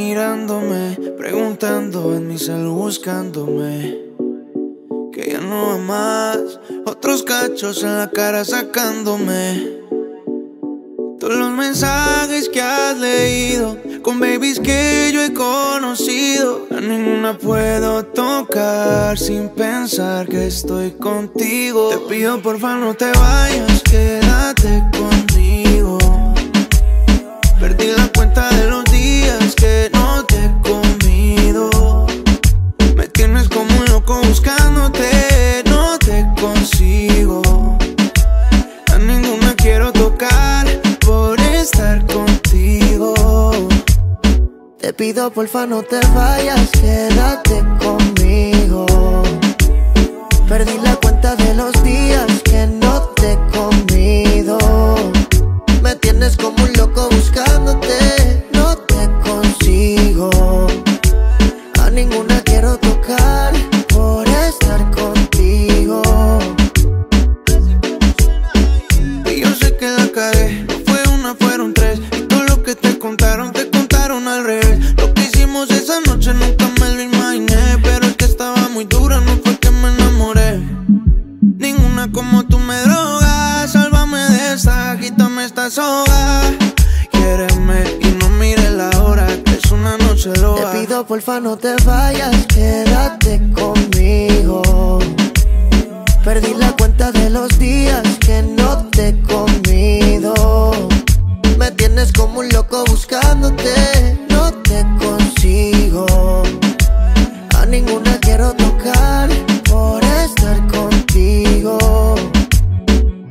mirándome, preguntando en mi cel buscándome. Que ya no va más, otros cachos en la cara sacándome. Todos los mensajes que has leído, con babies que yo he conocido, a ninguna puedo tocar sin pensar que estoy contigo. Te pido porfa no te vayas, quédate pido porfa no te vayas, quédate conmigo. Perdí como tú me droga, sálvame de esta, quítame esta soga. Quiéreme y no mires la hora, que es una noche loca. Te pido porfa no te vayas, quédate conmigo. Perdí la cuenta de los días que no te he comido. Me tienes como un loco buscándote, no te consigo.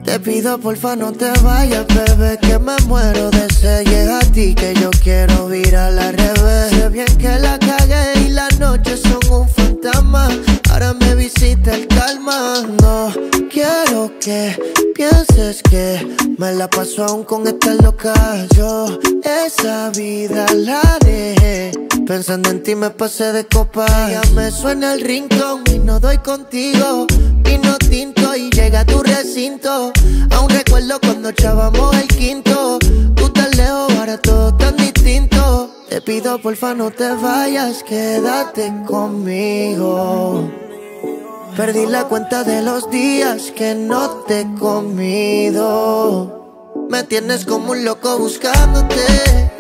Te pido porfa no te vayas, bebé, que me muero de sed. Llega a ti que yo quiero vir a la revés. Sé bien que la cagué y las noches son un fantasma. Ahora me visita el calma. No quiero que pienses que me la paso aún con esta loca. Yo esa vida la dejé. Pensando en ti me pasé de copa. Ya me suena el rincón y no doy contigo. Vino tinto y llega a tu recinto. Aún recuerdo cuando echábamos el quinto. Tú tan lejos, ahora todo tan distinto. Te pido porfa no te vayas, quédate conmigo. Perdí la cuenta de los días que no te he comido. Me tienes como un loco buscándote,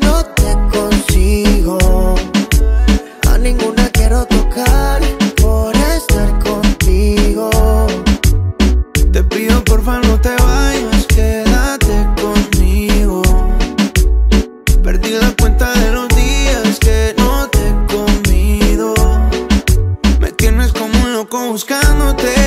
loco buscándote.